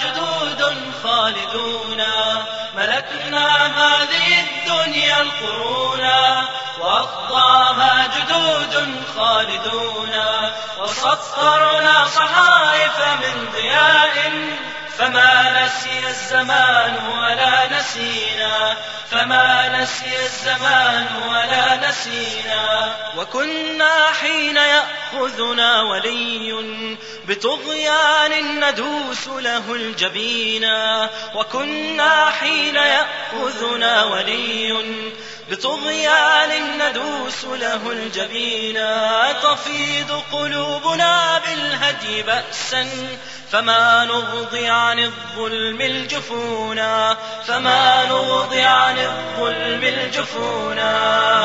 جدود خالدونا ملكنا هذه الدنيا القرونا وأخضاها جدود خالدونا وسطرنا صحائف من ضياء فما نسي الزمان ولا نسينا. فما نسي الزمان ولا نسينا. وكنا حين يأخذنا ولي بطغيان ندوس له الجبينا وكنا حين يأخذنا ولي بطغيان ندوس له الجبينا تفيض قلوبنا بالهدي بأسا فما نغضي عن الظلم الجفونا فما نغضي عن الظلم الجفونا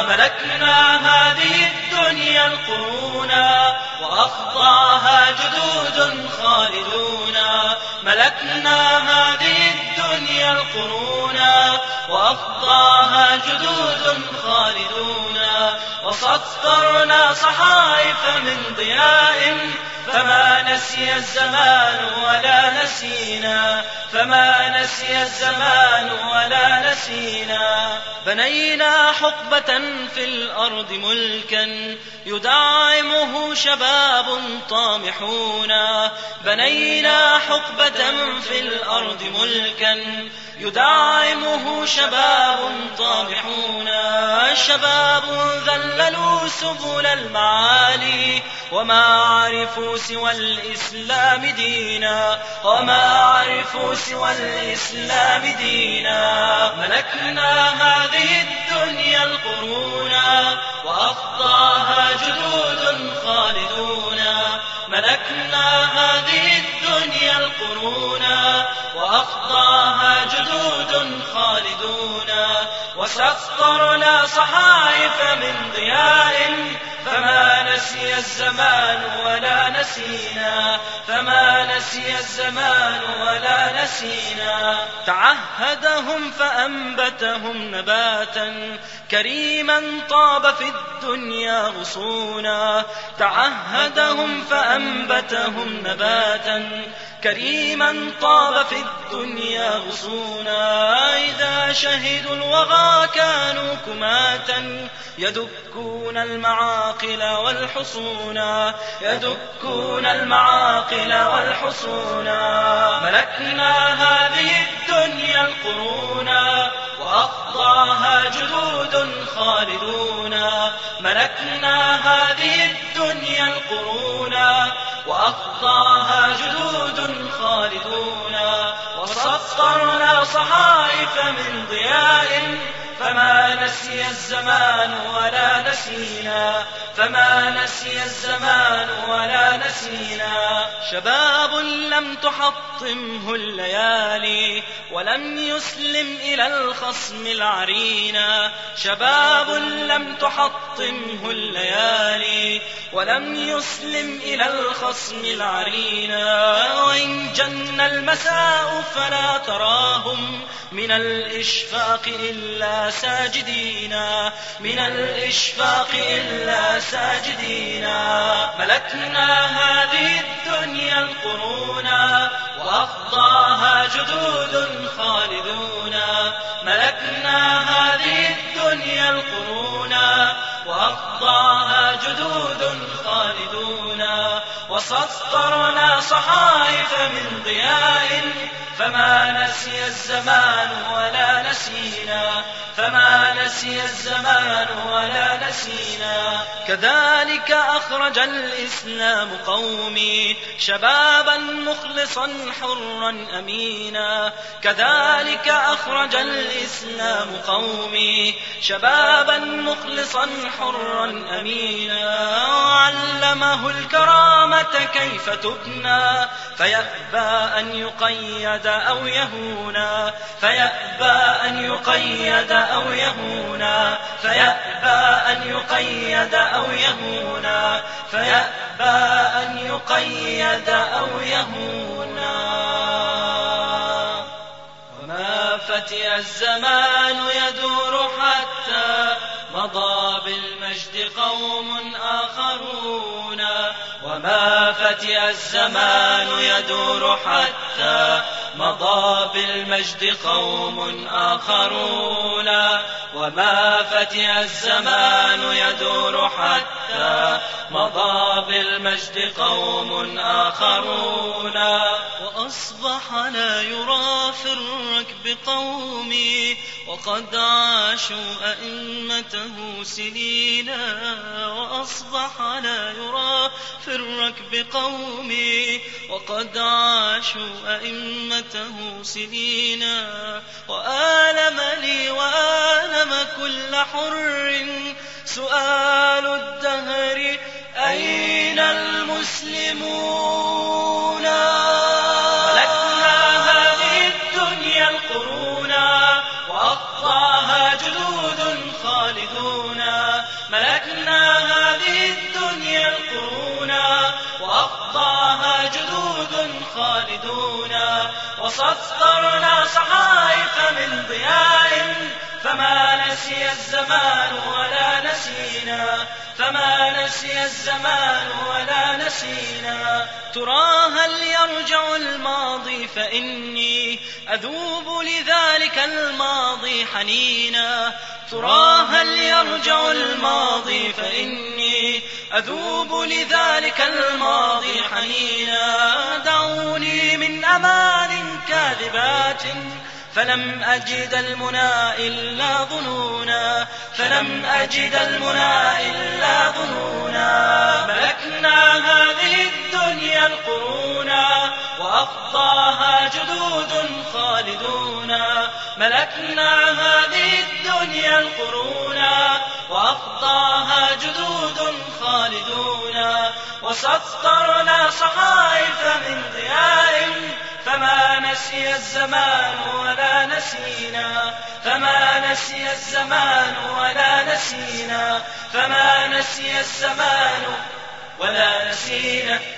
ملكنا هذه الدنيا القرونا وأخضعها جدود خالدونا ملكنا هذه الدنيا القرونا وأفضاها جدود خالدون وسطرنا صحائف من ضياء فما نسي الزمان ولا نسينا. فما نسي الزمان ولا نسينا. بنينا حقبة في الأرض ملكا يدعمه شباب طامحون بنينا حقبة في الأرض ملكا يدعمه شباب طامحون شباب ذللوا سبل المعالي. وما عرفوا سوى الإسلام دينا وما عرفوا سوى الإسلام دينا ملكنا هذه الدنيا القرونا وأفضاها جدود خالدون ملكنا هذه الدنيا القرون وأخطاها جدود خالدون وسطرنا صحائف من ضياء فما نسي الزمان ولا نسينا فما نسي الزمان ولا نسينا تعهدهم فأنبتهم نباتا كريما طاب في الدنيا غصونا تعهدهم فأنبتهم نباتا كريما طاب في الدنيا غصونا إذا شهدوا الوغى كانوا كماتا يدكون المعاقل والحصونا يدكون المعاقل والحصونا ملكنا هذه الدنيا القرونا وأقضاها جدود خالدونا ملكنا هذه الدنيا القرونا وأقضاها جدود خالدون وسطرنا صحائف من ضياء فما نسي الزمان ولا نسينا فما نسي الزمان ولا نسينا شباب لم تحطمه الليالي ولم يسلم إلى الخصم العرينا شباب لم تحطمه الليالي ولم يسلم إلى الخصم العرينا وإن جن المساء فلا تراهم من الإشفاق إلا ساجدينا من الإشفاق إلا ساجدينا ملكنا هذه الدنيا القرونا وأخضاها جدود خالدونا ملكنا هذه الدنيا القرونا وأقضاها جدود خالدونا وسطرنا صحائف من ضياء فما نسي الزمان ولا نسينا فما نسي الزمان ولا حسينا كذلك أخرج الإسلام قومي شبابا مخلصا حرا أمينا. كذلك أخرج الإسلام قومي شبابا مخلصا حرا أمينا. وعلمه الكرامة كيف تبنى. فيأبى أن يقيد أو يهونا فيأبى أن يقيد أو يهونا فيأبى أن يقيد أو يهونا فيأبى أن يقيد أو يهونا. وما فتئ الزمان يدور حتى مضى بالمجد قوم آخرون. وما فتئ الزمان يدور حتى مضى بالمجد قوم آخرون وما فتئ الزمان يدور حتى مضى بالمجد قوم آخرون. وأصبح لا يرى في الركب قومي وقد عاشوا أئمته سنينا. وأصبح لا يرى في الركب قومي وقد عاشوا أئمته سنينا. وآلم لي وآلم كل حر. سؤال الدين المسلمون ملكنا هذه الدنيا القرونا وأقضاها جلود خالدونا ملكنا هذه الدنيا القرونا وأقضاها جلود خالدونا وسطرنا صحائف من ضياء فما نسي الزمان ولا نسينا. فما نسي الزمان ولا نسينا. ترى هل يرجع الماضي فإني أذوب لذلك الماضي حنينا. ترى هل يرجع الماضي فإني أذوب لذلك الماضي حنينا. دعوني من أمان كاذبات فلم أجد المنى إلا ظنونا. فلم أجد المنى إلا ظنونا. ملكنا هذه الدنيا القرونا. وأفضاها جدود خالدونا. ملكنا هذه الدنيا القرونا. وأفضاها جدود خالدونا. وسطرنا صحائفا نسي الزمان ولا نسينا. فما نسي الزمان ولا نسينا. فما نسي الزمان ولا نسينا.